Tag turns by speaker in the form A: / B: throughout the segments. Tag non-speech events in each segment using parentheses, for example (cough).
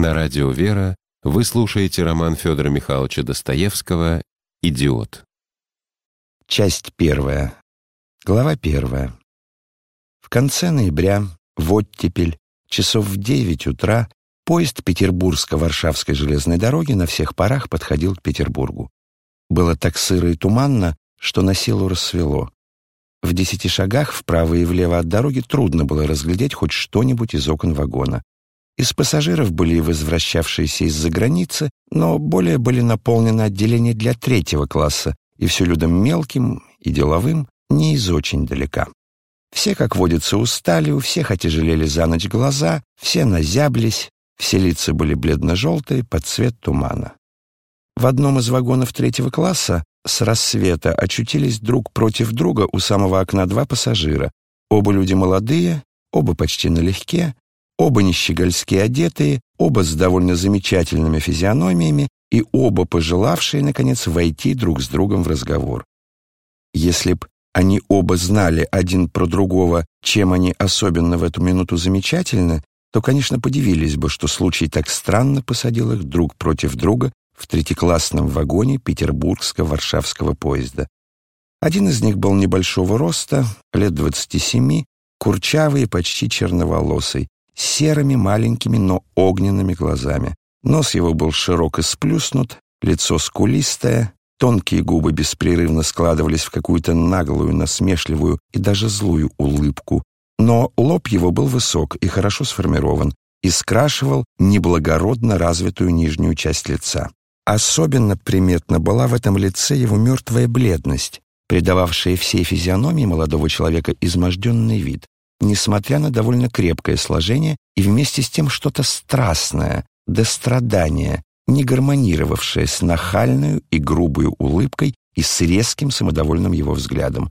A: На радио «Вера» вы слушаете роман Федора Михайловича Достоевского «Идиот».
B: Часть первая. Глава первая. В конце ноября, в оттепель, часов в девять утра, поезд Петербургско-Варшавской железной дороги на всех парах подходил к Петербургу. Было так сыро и туманно, что на силу рассвело. В десяти шагах вправо и влево от дороги трудно было разглядеть хоть что-нибудь из окон вагона. Из пассажиров были возвращавшиеся из-за границы, но более были наполнены отделения для третьего класса, и все людом мелким и деловым, не из очень далека. Все, как водится, устали, у всех отяжелели за ночь глаза, все назяблись, все лица были бледно-желтые под цвет тумана. В одном из вагонов третьего класса с рассвета очутились друг против друга у самого окна два пассажира. Оба люди молодые, оба почти налегке, оба нищегольски одетые, оба с довольно замечательными физиономиями и оба пожелавшие, наконец, войти друг с другом в разговор. Если б они оба знали один про другого, чем они особенно в эту минуту замечательны, то, конечно, подивились бы, что случай так странно посадил их друг против друга в третьеклассном вагоне петербургско-варшавского поезда. Один из них был небольшого роста, лет двадцати семи, курчавый и почти черноволосый, серыми маленькими, но огненными глазами. Нос его был широко сплюснут, лицо скулистое, тонкие губы беспрерывно складывались в какую-то наглую, насмешливую и даже злую улыбку. Но лоб его был высок и хорошо сформирован и скрашивал неблагородно развитую нижнюю часть лица. Особенно приметна была в этом лице его мертвая бледность, придававшая всей физиономии молодого человека изможденный вид, несмотря на довольно крепкое сложение и вместе с тем что-то страстное, до страдания, не гармонировавшее с нахальную и грубой улыбкой и с резким самодовольным его взглядом.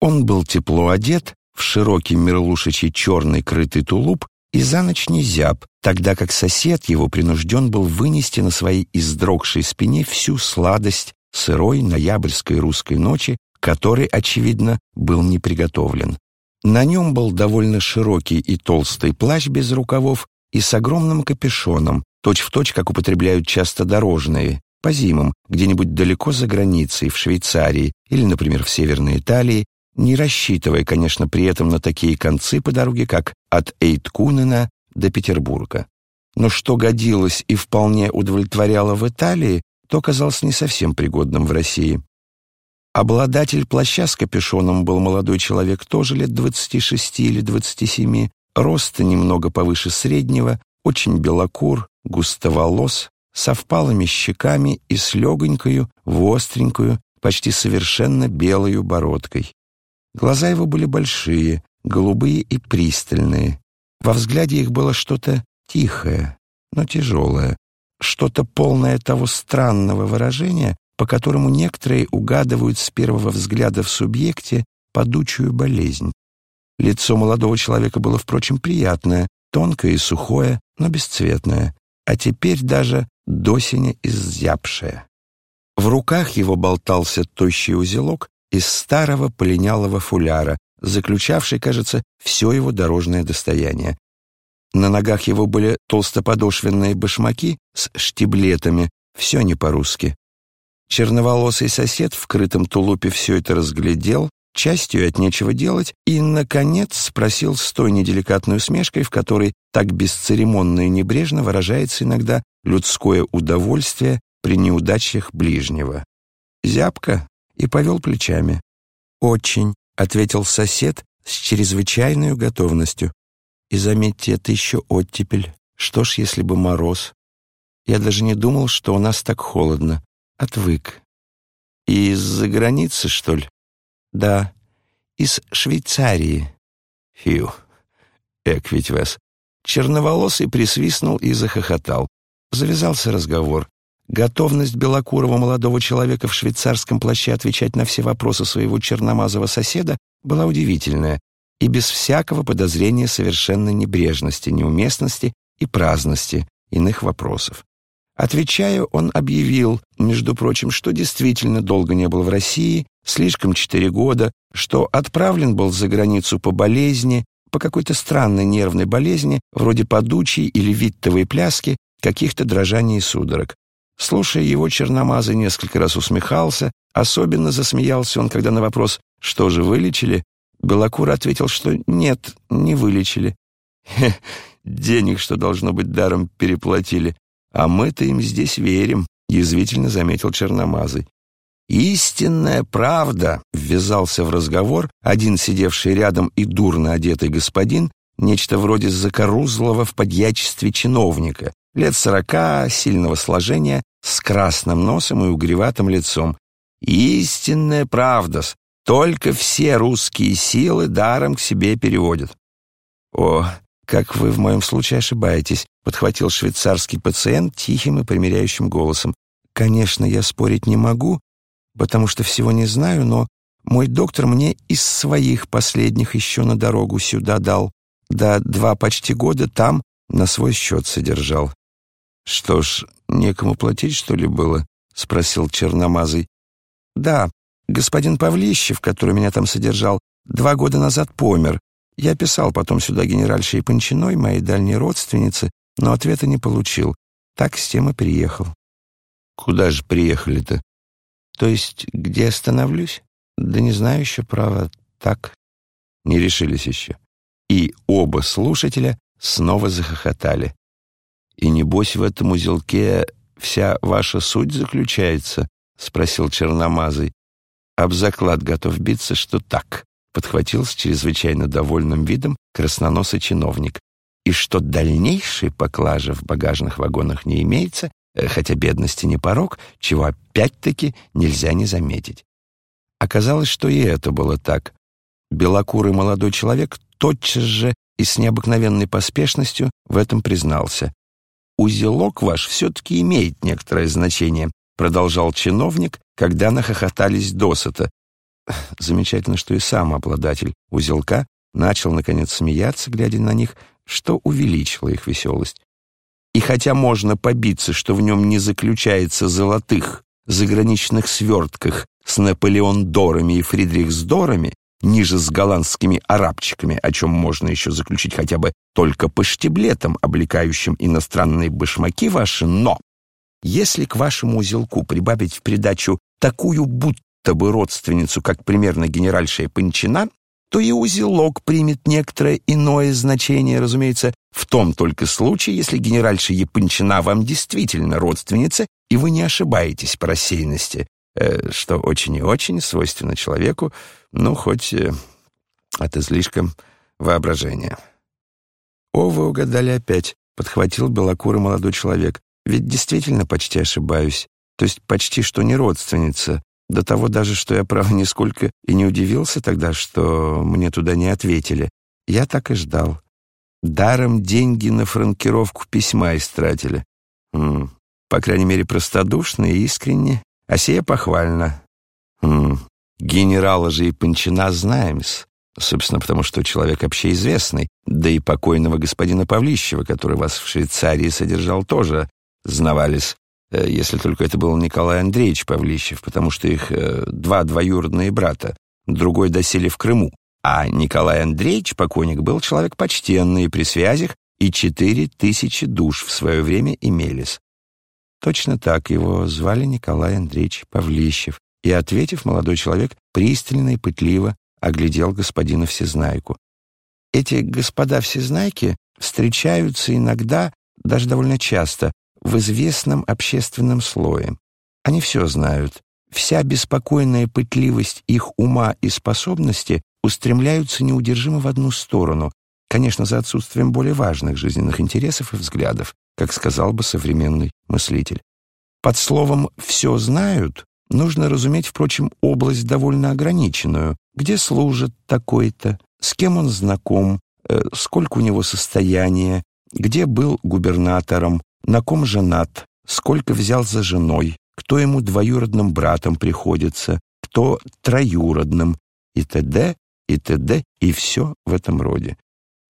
B: Он был тепло одет, в широкий мерлушечий черный крытый тулуп и за ночь не зяб, тогда как сосед его принужден был вынести на своей издрогшей спине всю сладость сырой ноябрьской русской ночи, который, очевидно, был не приготовлен. На нем был довольно широкий и толстый плащ без рукавов и с огромным капюшоном, точь-в-точь, точь, как употребляют часто дорожные, по зимам, где-нибудь далеко за границей, в Швейцарии или, например, в Северной Италии, не рассчитывая, конечно, при этом на такие концы по дороге, как от Эйткунена до Петербурга. Но что годилось и вполне удовлетворяло в Италии, то казалось не совсем пригодным в России. Обладатель плаща с капюшоном был молодой человек, тоже лет 26 или 27, роста немного повыше среднего, очень белокур, густоволос, со впалыми щеками и с легонькою, востренькую, почти совершенно белою бородкой. Глаза его были большие, голубые и пристальные. Во взгляде их было что-то тихое, но тяжелое, что-то полное того странного выражения, по которому некоторые угадывают с первого взгляда в субъекте падучую болезнь. Лицо молодого человека было, впрочем, приятное, тонкое и сухое, но бесцветное, а теперь даже досеня иззябшее. В руках его болтался тощий узелок из старого полинялого фуляра, заключавший, кажется, все его дорожное достояние. На ногах его были толстоподошвенные башмаки с штиблетами, все не по-русски. Черноволосый сосед в крытом тулупе все это разглядел, частью от нечего делать, и, наконец, спросил с той неделикатной усмешкой, в которой так бесцеремонно и небрежно выражается иногда людское удовольствие при неудачах ближнего. Зябко и повел плечами. «Очень», — ответил сосед с чрезвычайной готовностью. «И заметьте, это еще оттепель. Что ж, если бы мороз? Я даже не думал, что у нас так холодно. Отвык. Из-за границы, что ли? Да, из Швейцарии. Фью, эк ведь вас. Черноволосый присвистнул и захохотал. Завязался разговор. Готовность белокурого молодого человека в швейцарском плаще отвечать на все вопросы своего черномазого соседа была удивительная и без всякого подозрения совершенной небрежности, неуместности и праздности иных вопросов. Отвечая, он объявил, между прочим, что действительно долго не был в России, слишком четыре года, что отправлен был за границу по болезни, по какой-то странной нервной болезни, вроде подучей или виттовой пляски, каких-то дрожаний и судорог. Слушая его, Черномазый несколько раз усмехался, особенно засмеялся он, когда на вопрос «что же, вылечили?» Белокур ответил, что нет, не вылечили. Хе, денег, что должно быть, даром переплатили. А мы-то им здесь верим, язвительно заметил Черномазый. «Истинная правда!» — ввязался в разговор один сидевший рядом и дурно одетый господин, нечто вроде закорузлого в подьячестве чиновника, лет сорока, сильного сложения, с красным носом и угреватым лицом. «Истинная правда! Только все русские силы даром к себе переводят». «О, как вы в моем случае ошибаетесь», — подхватил швейцарский пациент тихим и примиряющим голосом. «Конечно, я спорить не могу, потому что всего не знаю, но мой доктор мне из своих последних еще на дорогу сюда дал. Да два почти года там на свой счет содержал. «Что ж, некому платить, что ли, было?» — спросил Черномазый. «Да, господин Павлищев, который меня там содержал, два года назад помер. Я писал потом сюда генеральше Ипанчиной, моей дальней родственнице, но ответа не получил. Так с тем и приехал». «Куда же приехали-то?» То есть, где остановлюсь? Да не знаю еще, право, так. Не решились еще. И оба слушателя снова захохотали. «И небось в этом узелке вся ваша суть заключается?» — спросил Черномазый. «Об заклад готов биться, что так», — подхватил с чрезвычайно довольным видом красноносый чиновник. «И что дальнейшей поклажи в багажных вагонах не имеется, Э, хотя бедности не порог, чего опять-таки нельзя не заметить. Оказалось, что и это было так. Белокурый молодой человек тотчас же и с необыкновенной поспешностью в этом признался. «Узелок ваш все-таки имеет некоторое значение», продолжал чиновник, когда нахохотались досыта. Замечательно, что и сам обладатель узелка начал, наконец, смеяться, глядя на них, что увеличило их веселость. И хотя можно побиться, что в нем не заключается золотых заграничных свертках с Наполеон-дорами и Фридрих-дорами, ниже с голландскими арабчиками, о чем можно еще заключить хотя бы только по штиблетам, облекающим иностранные башмаки ваши, но если к вашему узелку прибавить в придачу такую будто бы родственницу, как примерно генеральшая Панчина, то и узелок примет некоторое иное значение, разумеется, в том только случае, если генеральша Япончина вам действительно родственница, и вы не ошибаетесь по рассеянности, э, что очень и очень свойственно человеку, ну, хоть э, от излишка воображения. «О, вы угадали опять», — подхватил белокурый молодой человек. «Ведь действительно почти ошибаюсь. То есть почти что не родственница, до того даже, что я, право, нисколько и не удивился тогда, что мне туда не ответили. Я так и ждал. Даром деньги на франкировку письма истратили. М -м, по крайней мере, простодушно и искренне, а сия похвально. М -м, генерала же и Панчина знаем-с. Собственно, потому что человек общеизвестный, да и покойного господина Павлищева, который вас в Швейцарии содержал, тоже знавались. Э, если только это был Николай Андреевич Павлищев, потому что их э, два двоюродные брата, другой доселе в Крыму. А Николай Андреевич, покойник, был человек почтенный при связях, и четыре тысячи душ в свое время имелись. Точно так его звали Николай Андреевич Павлищев, и, ответив, молодой человек пристально и пытливо оглядел господина Всезнайку. Эти господа Всезнайки встречаются иногда, даже довольно часто, в известном общественном слое. Они все знают. Вся беспокойная пытливость их ума и способности устремляются неудержимо в одну сторону, конечно, за отсутствием более важных жизненных интересов и взглядов, как сказал бы современный мыслитель. Под словом «все знают» нужно разуметь, впрочем, область довольно ограниченную, где служит такой-то, с кем он знаком, э, сколько у него состояния, где был губернатором, на ком женат, сколько взял за женой, кто ему двоюродным братом приходится, кто троюродным, и т.д., и т.д., и все в этом роде.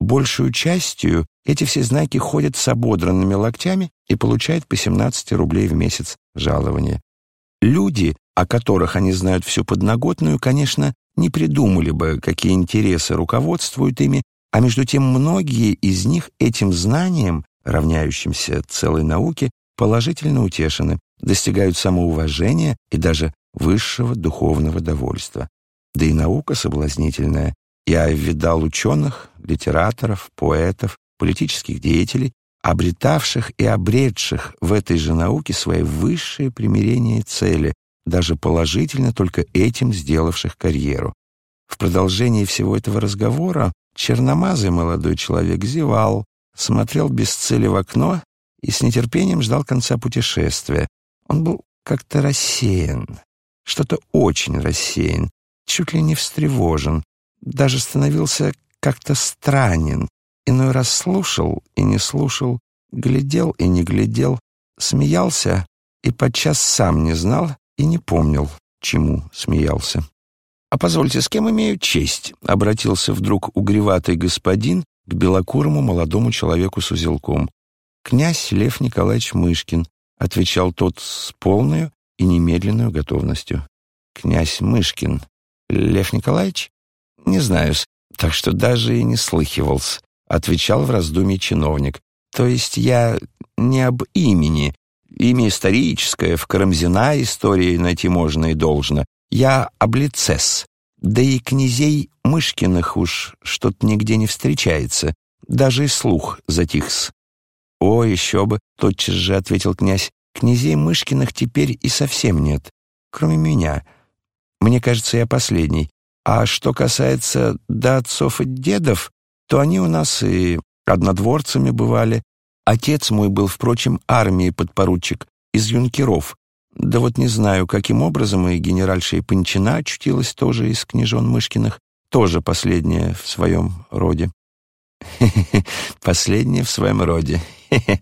B: Большую частью эти все знаки ходят с ободранными локтями и получают по 17 рублей в месяц жалования. Люди, о которых они знают всю подноготную, конечно, не придумали бы, какие интересы руководствуют ими, а между тем многие из них этим знанием равняющимся целой науке, положительно утешены, достигают самоуважения и даже высшего духовного довольства. Да и наука соблазнительная. Я видал ученых, литераторов, поэтов, политических деятелей, обретавших и обретших в этой же науке свои высшие примирения и цели, даже положительно только этим сделавших карьеру. В продолжении всего этого разговора черномазый молодой человек зевал, смотрел без цели в окно и с нетерпением ждал конца путешествия. Он был как-то рассеян, что-то очень рассеян, чуть ли не встревожен, даже становился как-то странен. Иной раз слушал и не слушал, глядел и не глядел, смеялся и подчас сам не знал и не помнил, чему смеялся. «А позвольте, с кем имею честь?» — обратился вдруг угреватый господин к белокурому молодому человеку с узелком. «Князь Лев Николаевич Мышкин», — отвечал тот с полной и немедленной готовностью. «Князь Мышкин. Лев Николаевич? Не знаю, так что даже и не слыхивался», — отвечал в раздумье чиновник. «То есть я не об имени. Имя историческое, в Карамзина истории найти можно и должно. Я об лицес. Да и князей Мышкиных уж что-то нигде не встречается. Даже и слух затихс. «О, еще бы!» — тотчас же ответил князь. «Князей Мышкиных теперь и совсем нет, кроме меня. Мне кажется, я последний. А что касается до отцов и дедов, то они у нас и однодворцами бывали. Отец мой был, впрочем, армии подпоручик, из юнкеров. Да вот не знаю, каким образом и генеральша Ипанчина очутилась тоже из княжон Мышкиных, тоже последняя в своем роде. (laughs) Последняя в своем роде. (laughs)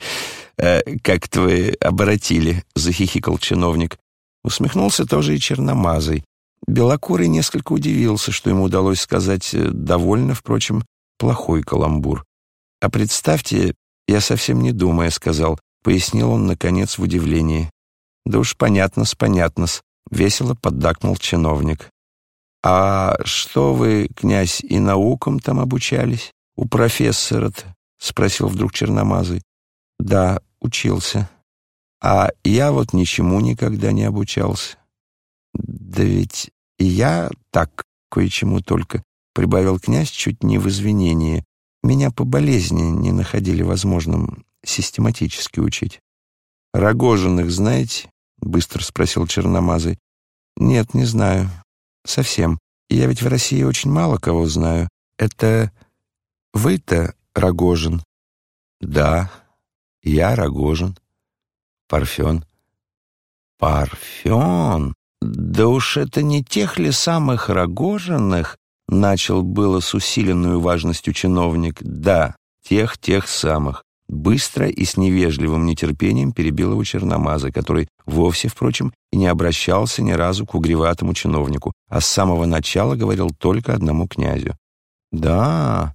B: Э, как-то вы оборотили, захихикал чиновник. Усмехнулся тоже и черномазый. Белокурый несколько удивился, что ему удалось сказать э, довольно, впрочем, плохой каламбур. «А представьте, я совсем не думая сказал», — пояснил он, наконец, в удивлении. «Да уж понятно-с, понятно-с», — весело поддакнул чиновник. «А что вы, князь, и наукам там обучались? У профессора-то?» — спросил вдруг Черномазый. «Да, учился. А я вот ничему никогда не обучался». «Да ведь и я так кое-чему только», — прибавил князь чуть не в извинении. «Меня по болезни не находили возможным систематически учить». «Рогожиных знаете?» — быстро спросил Черномазый. «Нет, не знаю. Совсем. Я ведь в России очень мало кого знаю. Это вы-то Рогожин?» «Да, я Рогожин. Парфен». «Парфен? Да уж это не тех ли самых Рогожиных?» Начал было с усиленной важностью чиновник. «Да, тех, тех самых. Быстро и с невежливым нетерпением перебил его Черномаза, который вовсе, впрочем, и не обращался ни разу к угреватому чиновнику, а с самого начала говорил только одному князю. «Да,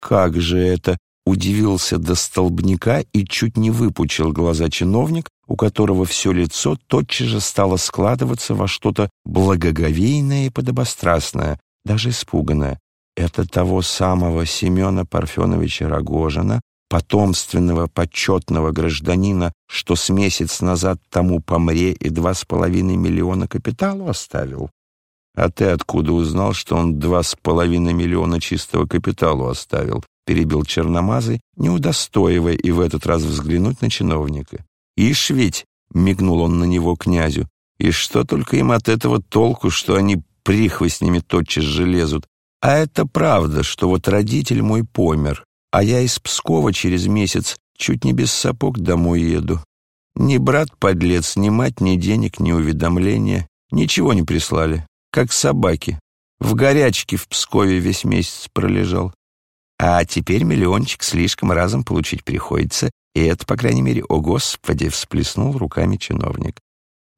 B: как же это!» — удивился до столбняка и чуть не выпучил глаза чиновник, у которого все лицо тотчас же стало складываться во что-то благоговейное и подобострастное, даже испуганное. Это того самого Семена Парфеновича Рогожина, потомственного почетного гражданина, что с месяц назад тому помре и два с половиной миллиона капиталу оставил? А ты откуда узнал, что он два с половиной миллиона чистого капиталу оставил? Перебил Черномазый, не удостоивая и в этот раз взглянуть на чиновника. Ишь ведь, мигнул он на него князю, и что только им от этого толку, что они прихвостнями тотчас же лезут. А это правда, что вот родитель мой помер, а я из Пскова через месяц чуть не без сапог домой еду. Ни брат-подлец, ни мать, ни денег, ни уведомления. Ничего не прислали. Как собаки. В горячке в Пскове весь месяц пролежал. А теперь миллиончик слишком разом получить приходится, и это, по крайней мере, о господи, всплеснул руками чиновник.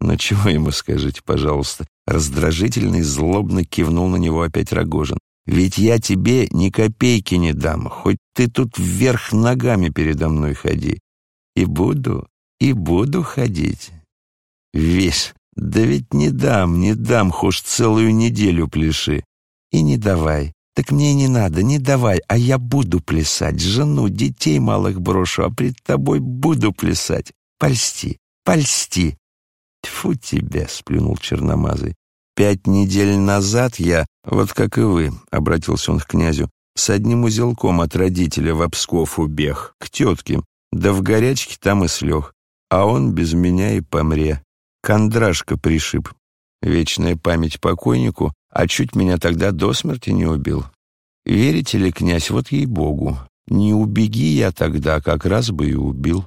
B: «Ну чего ему скажите, пожалуйста?» Раздражительный, злобно кивнул на него опять Рогожин. Ведь я тебе ни копейки не дам, хоть ты тут вверх ногами передо мной ходи. И буду, и буду ходить. Весь, да ведь не дам, не дам, хошь целую неделю пляши. И не давай, Так мне не надо, не давай, а я буду плясать. Жену, детей малых брошу, а пред тобой буду плясать. Польсти, польсти. Тьфу тебе, сплюнул черномазый. Пять недель назад я, вот как и вы, обратился он к князю, с одним узелком от родителя в Псков убег, к тетке, да в горячке там и слег. А он без меня и помре. Кондрашка пришиб. Вечная память покойнику, а чуть меня тогда до смерти не убил. Верите ли, князь, вот ей-богу, не убеги я тогда, как раз бы и убил.